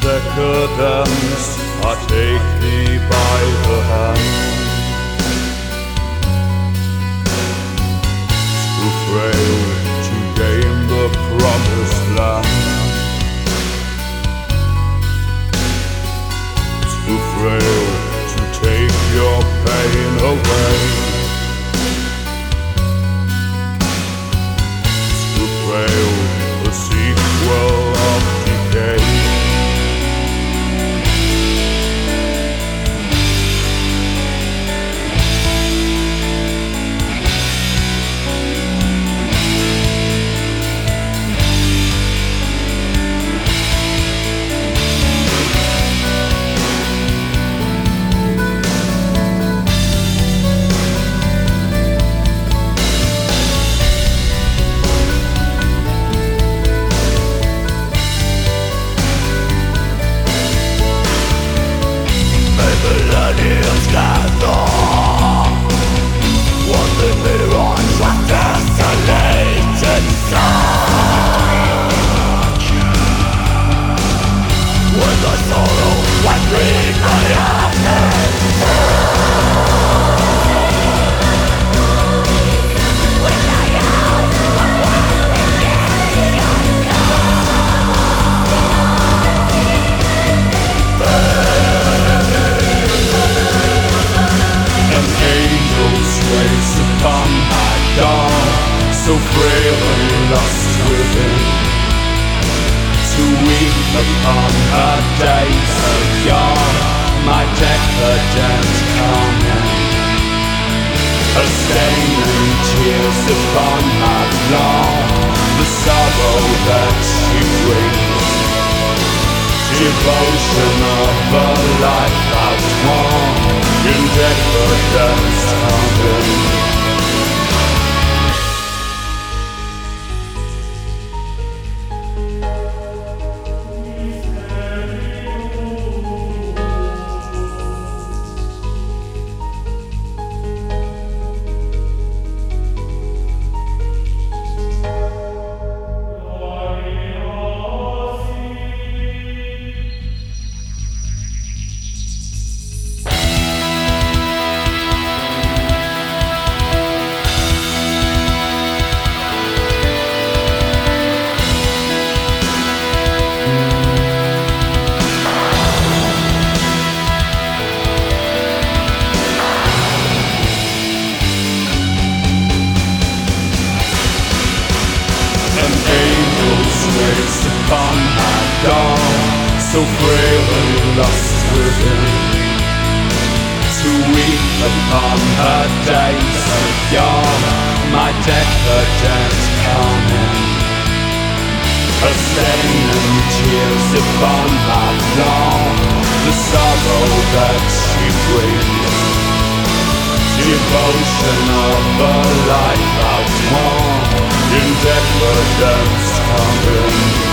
decadence, I take thee by the hand. Too frail to gain the promised land. Too frail to take your pain away. Upon her days of yore, my decadent coming. A stain and tears upon my floor, the sorrow that she brings. Devotion of a life outworn in decadence coming. So frail and lost within. To weep upon her days of yore, my decadent coming. A stain and tears upon my floor, the sorrow that she brings. Devotion of a life outworn in decadence coming.